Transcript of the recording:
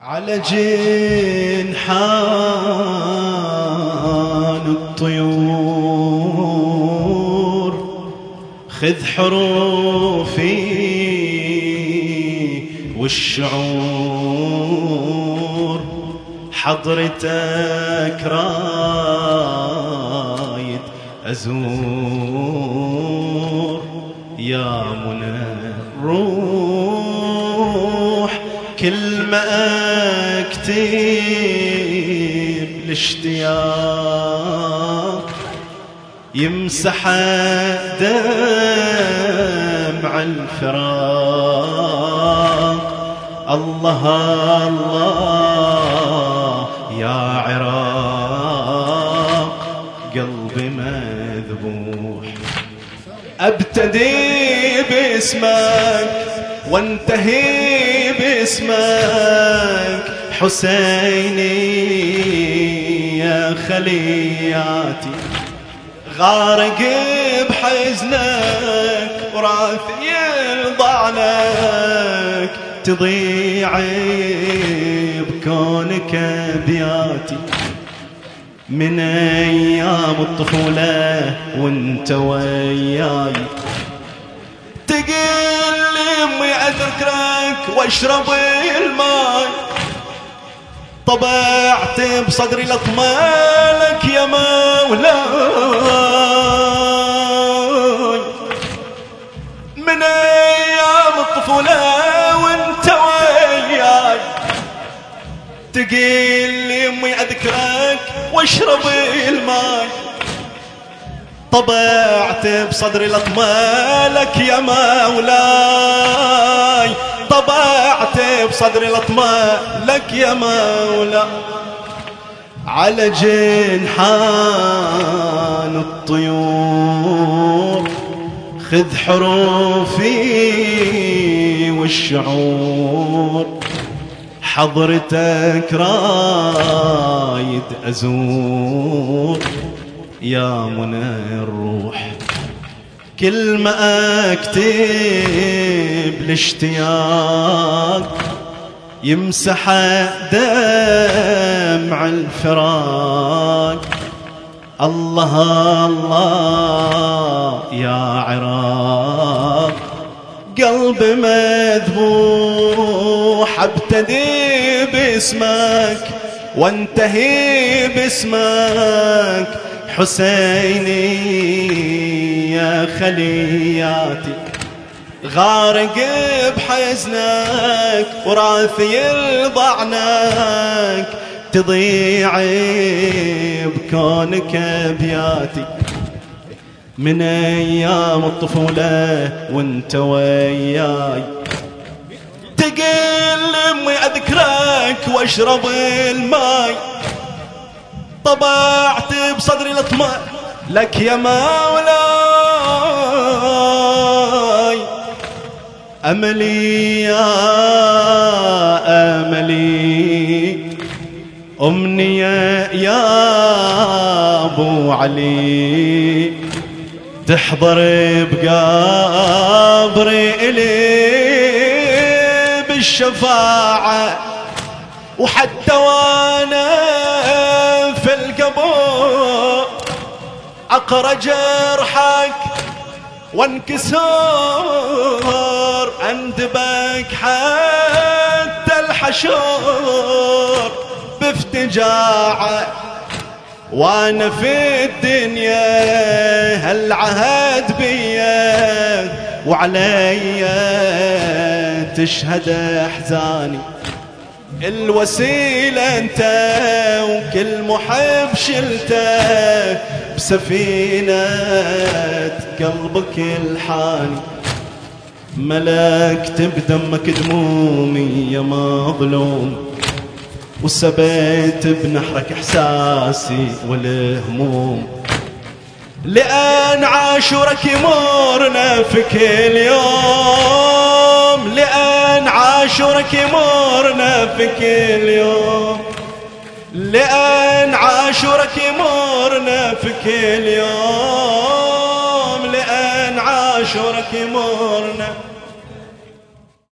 على جنحان الطيور خذ حروفي والشعور. حضرتك رايد أزور. كل ما اكتب الاشتياق يمسح دمع الفراق. الله الله يا عراق. قلبي مذبوح. أبتدي باسمك وانتهي باسمك حسيني يا خلياتي. غارق بحزنك وراثي ضعنك تضيع بكونك ابياتي من أيام الطفولة وانت وياي. تقل أذكرك واشرب الماي طبعت بصدري لطماتك يا مولاي. من أيام الطفولة وانت وياي. تقول لي أمي أذكرك واشرب الماي طبعت بصدري لطمالك يا مولاي. طبعت بصدري لطمالك يا مولاي. على جنحان الطيور خذ حروفي والشعور. حضرتك رايد أزور. يا منى الروح. كل ما اكتب الاشتياق يمسح دمع الفراق. الله الله يا عراق. قلب مذبوح ابتدي باسمك وانتهي باسمك. حسيني يا خلياتي غارق بحزنك وراثي ضعنك تضيع بكونك ابياتي من أيام الطفولة وأنت وياي تقل أمي أذكرك وأشرب الماي. طبعت بصدري الاطماع لك يا مولاي. أملي يا أملي. امنيه يا أبو علي. تحضر بقبري إلي بالشفاعة. وحتى وأنا اقرأ جرحك وانكسر اندبك حتى الحشور بافتجاعه. وأنا في الدنيا هالعهد بيا وعلي تشهد احزاني. الوسيلة انت وكل محب شلته بسفينة قلبك الحاني ملكت بدمك دمومي يا مظلوم. وسبيت بنحرك إحساسي والهموم. لأن عاشورك يمرنا في كل يوم. لأن عاشورك يمرنا في كل يوم. لأن عاشورك يمرنا في كل يوم لأن عاشورك يمرنا